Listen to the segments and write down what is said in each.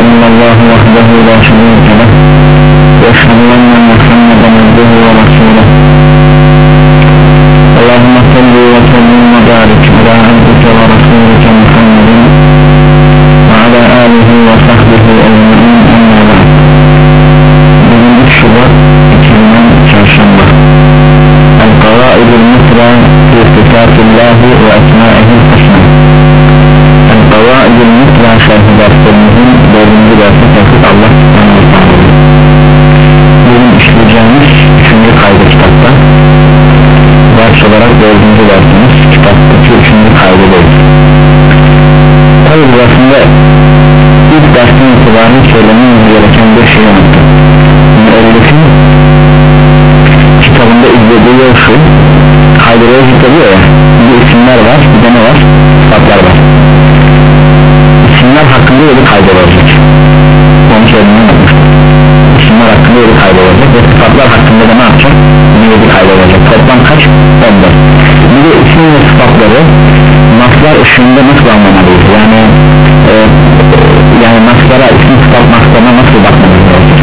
إلا الله وحده لا شريك له وأشهد أن محمدا عبده ورسوله. اللهم صل وسلم وبارك على عبدك ورسولك محمد وعلى آله وصحبه أجمعين أما بعد. bugün 3 itibaren söylememiz gereken bir şey unuttum müellifin kitabında izlediği yol şu. Kaydırıyor zikrediyor ya bir isimler var bir de ne var? Sıfatlar var. İsimler hakkında yolu kaydırılacak onu söylemeyi unutmuştum. İsimler hakkında yolu kaydırılacak ve sıfatlar hakkında da ne yapacak? Yolu kaydırılacak toplam kaç? 14 bir de isim ve sıfatları naslar ışığında nasıl anlamalıyız? Yani e, yani naslara isim sıfat naslarına nasıl bakmamız gerekir?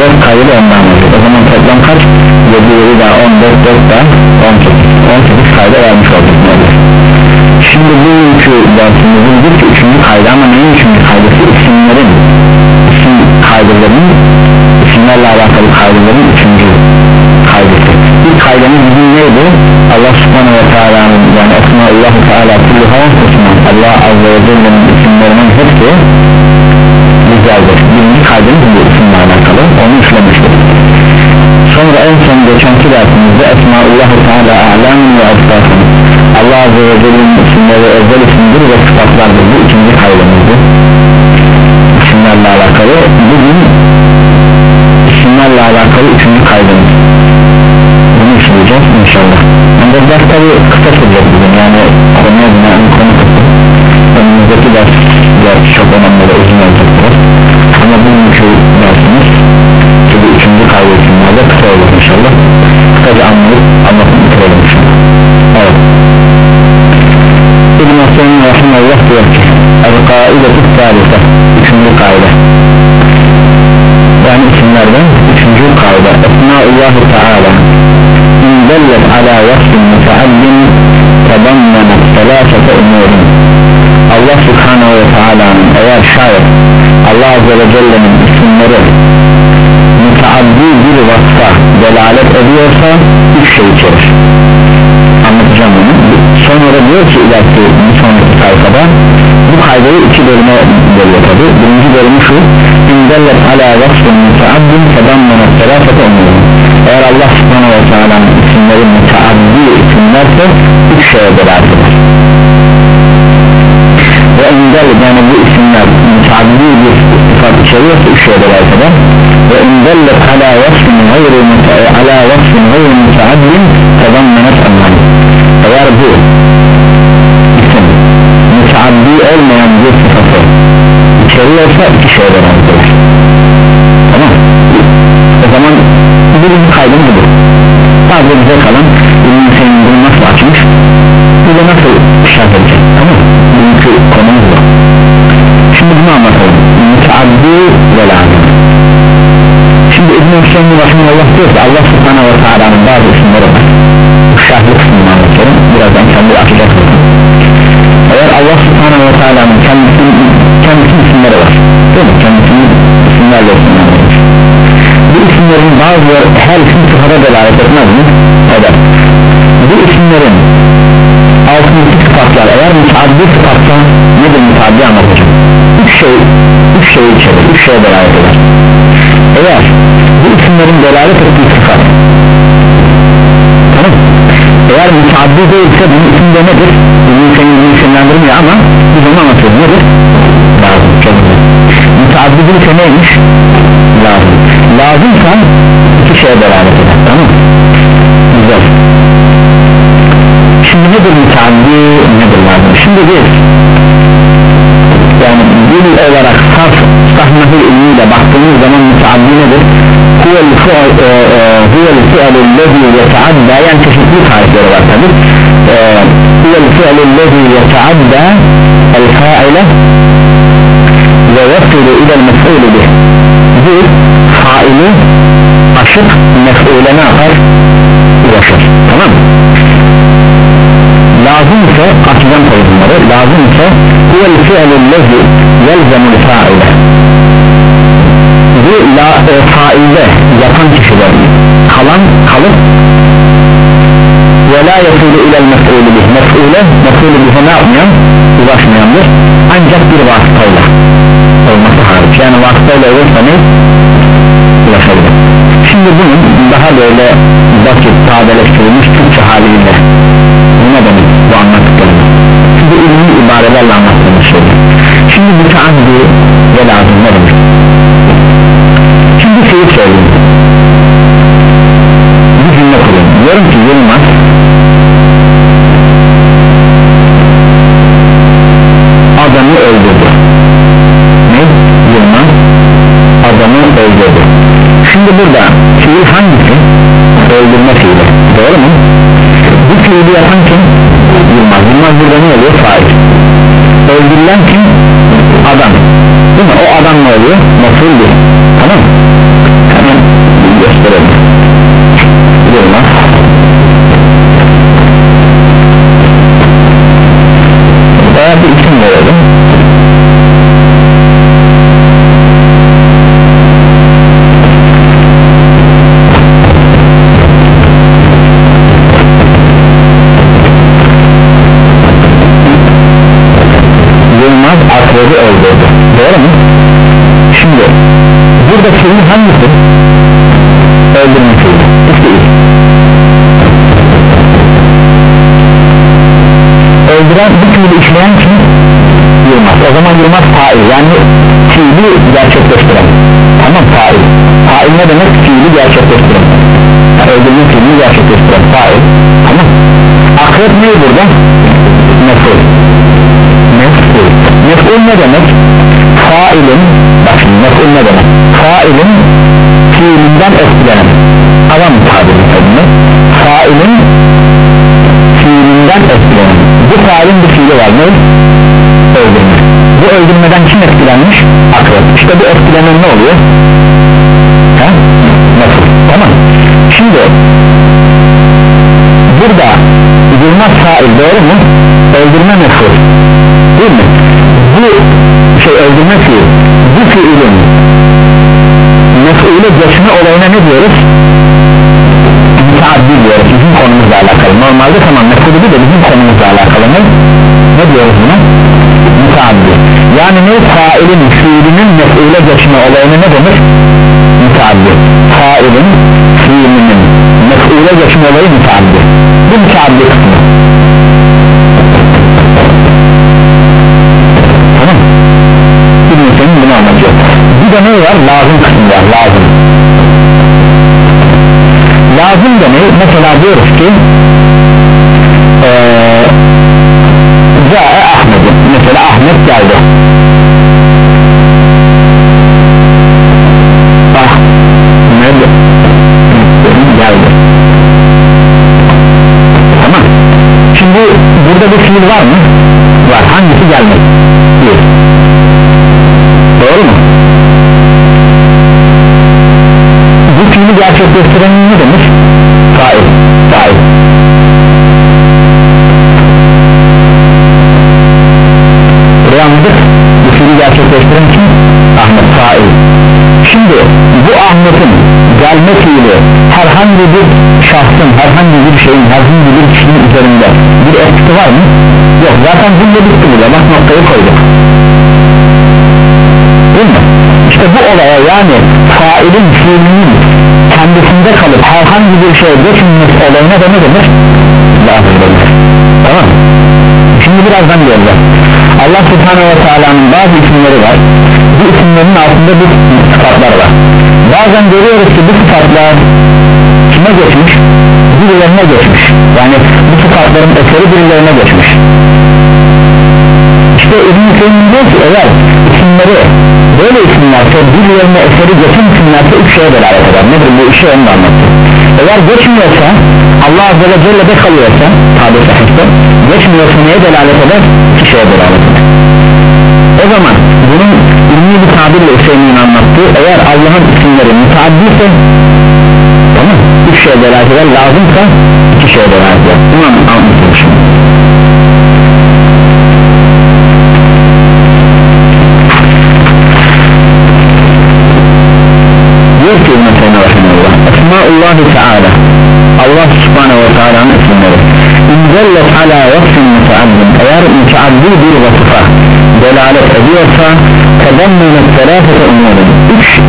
4 kaydı ondan o zaman toplam kaç? 7 7 daha 14 4 daha 18 18 kayda vermiş olduk. Şimdi bu üçü dersimizin bir üçüncü kaydı ama neyin üçüncü kaydısı isimlerin. İsim kaydıların isimlerle alakalı kaydıların üçüncü kaydısı ilk kaydımız bizim neydi? Allah subhanahu ve teala'nın yani esma-ullah teala kulluha Allah azze ve celle'nin isimlerinin hepsi güzeldir. Birinci kaydımız bu isimle alakalı? Onu işlemiştik sonra en son geçenki dersimizde esma-ullah teala a'lamun ve asfasın Allah azze ve celle'nin isimleri özel isimdir ve sıfatlardır. Bu ikinci kaydımızdı isimlerle alakalı. Bugün isimlerle alakalı üçüncü kaydımız bunu işleyeceğiz inşallah. Ancak ders tabi kısa sürecek bugün. Yani konuya binaen konu kısa. Önümüzdeki ders ders çok önemli ve uzun olacaktır ama bugünkü dersimiz gibi üçüncü kaydı isimlerde kısa olur inşallah. Kısaca anlayıp anlatıp bitirelim inşallah. Evet. İbn Hasan Rahimullah diyor ki El-Kaidetü Salise Üçüncü kaide. Yani isimlerden üçüncü kaide. Esma'ullahu Teala İn dellet ala vasfin müteallim Tedammenet selasete umurin Allah Subhanahu ve Teala'nın Celle'nin isimleri müteaddi bir vasfa delalet ediyorsa üç şey içerir. Anlatacağım bunu. Sonra diyor ki ileriki bir sonraki sayfada bu kaydeyi iki bölüme bölüyor tabi birinci bölümü şu indellet ala vasfın müteaddin tedammen selafete umurum eğer Allah subhanahu ve teala'nın isimleri müteaddi isimlerse üç şeye delalet eder. Ve indellet yani bu isimler müteaddi bir sıfat içeriyorsa üç delalet eder ve indellet ala vasfın gayri ala vasfın gayri müteaddin tedammenet anlamı eğer bu isim müteaddi olmayan bir sıfatı içeriyorsa iki şeyden alır tamam. O zaman birinci kaydın budur. Sadece bize kalan ürün senin bunu nasıl açmış da nasıl şart edecek? Tamam. Bugünkü konumuz bu. Şimdi bunu anlatalım müteaddi ve lazım şimdi İbn-i Hüseyin Rahimullah diyor ki Allah subhanahu ve teala'nın bazı isimleri var. Şahlı kısmını anlatıyorum. Birazdan kendi açacak eğer Allah subhanahu ve teala'nın kendisinin kendisinin isimleri var. Değil mi? kendisinin isimlerle isimlendirilmiş bu isimlerin bazıları her isim sıfata delalet etmez mi? eder. Bu isimlerin altındaki sıfatlar eğer müteaddi sıfatsa nedir müteaddi anlatacağım? Üç şey üç şey içerir üç şeye delalet eder eğer bu isimlerin delalet ettiği sıfat tamam eğer müteaddi değilse bunun içinde nedir? Bunun senin bunu isimlendirmiyor ama biz onu anlatıyoruz nedir? Lazım Müteaddi değilse neymiş? Lazım Lazımsa iki şeye delalet eder tamam Güzel Şimdi nedir müteaddi nedir lazım? Şimdi biz yani dil olarak saf sahnahi ilmiyle baktığımız zaman müteaddi nedir? huvel fi'lu lezi yeta'adda yani çeşitli tarifleri var tabi huvel fi'lu lezi yeta'adda el fa'ile ve yasilu ilel mef'ulü bih bu faili aşık mef'ule ne yapar ulaşır tamam mı lazım ise açacağım tabi bunları lazım ise huvel fi'lul lezi yelzemul fa'ile bu la, e, failde yapan kişiler. Kalan kalıp ve la yasulu ilel mef'ulü bih. Mef'ule mef'ulü bihe ne yapmayan? Ulaşmayandır. Ancak bir vasıtayla olması hariç. Yani vasıtayla olursa ne? Ulaşabilir. Şimdi bunun daha böyle basit sadeleştirilmiş Türkçe haliyle bu ne demek bu anlattıklarımız? Şimdi ilmi ibarelerle anlattığımız şeyler şimdi müteaddi ve lazım ne demek şimdi şeyi söyleyeyim bir cümle kurayım diyorum ki Yılmaz adamı öldürdü ne? Yılmaz adamı öldürdü şimdi burada fiil hangisi? öldürme fiili doğru mu? bu fiili yapan kim? Yılmaz Yılmaz burada ne oluyor? fail öldürülen kim? Değil mi? o adam ne oluyor? meful Bu fiili işleyen kim? Yılmaz. O zaman Yılmaz fail. Yani fiili gerçekleştiren. Tamam fail. Fail ne demek? Fiili gerçekleştiren. Yani Öldürme fiilini gerçekleştiren. Fail. Tamam. Akrep ne burada? Meful mef'ul mef'ul ne demek? Failin bak şimdi mef'ul ne demek? Failin fiilinden etkilenen. Adam tabiri tabi failin fiilinden etkilenen bu failin bir fiili var. Ne? Öldürme. Bu öldürmeden kim etkilenmiş? Akrep. İşte bu etkilenen ne oluyor? Ha? Mef'ul tamam. Şimdi burada Yılmaz fail doğru mu? Öldürme mef'ul değil mi? Bu şey öldürme fiil bu fiilin mef'ule geçme olayına ne diyoruz? müteaddi diyoruz konumuzla alakalı normalde tamam mef'ulü de bizim konumuzla alakalı ne? ne diyoruz buna? müteaddi yani ne failin fiilinin mef'ule geçme olayına ne denir? müteaddi failin fiilinin mef'ule geçme olayı müteaddi bu müteaddi kısmı tamam mı? İbn Hüseyin bunu anlatıyor bir de ne var? lazım kısmı var lazım lazım ne? mesela diyoruz ki burada bir fiil var mı? var hangisi gelmek? bir doğru mu? bu fiili gerçekleştiren ne demiş? fail fail buraya anladık bu fiili gerçekleştiren kim? Ahmet fail şimdi bu Ahmet'in gelme fiili herhangi bir şahsın herhangi bir şeyin herhangi bir kişinin üzerinde bir etkisi var mı? yok. Zaten cümle bitti burada? Bak noktayı koyduk. Değil mi? işte bu olaya yani failin fiilinin kendisinde kalıp herhangi bir şeye geçmemesi olayına da ne denir? lazım denir tamam şimdi birazdan göreceğiz Allah subhanehu ve teala'nın bazı isimleri var. Bu isimlerin altında bir sıfatlar var. Bazen görüyoruz ki bu sıfatlar kime geçmiş? birilerine geçmiş. Yani bu sıfatların eseri birilerine geçmiş. İşte İbn-i diyor ki eğer isimleri böyle isimlerse birilerine eseri geçen isimlerse üç şeye delalet eder. Nedir bu? İşi onu da anlattı eğer geçmiyorsa Allah Azze ve Celle'de kalıyorsa tabi sahipte geçmiyorsa neye delalet eder? iki şeye delalet eder. O zaman bunun ilmi bir tabirle Hüseyin'in anlattığı eğer Allah'ın isimleri müteaddiyse üç şeye delalet eder lazımsa iki şeye delalet eder bunu anlatmışım diyor ki İbn-i Teala. Allah Subhanahu ve Teala'nın isimleri. İnzellet ala vasfin müteaddin eğer müteaddi bir vasıfa delalet ediyorsa tedammenet selafete umurum üç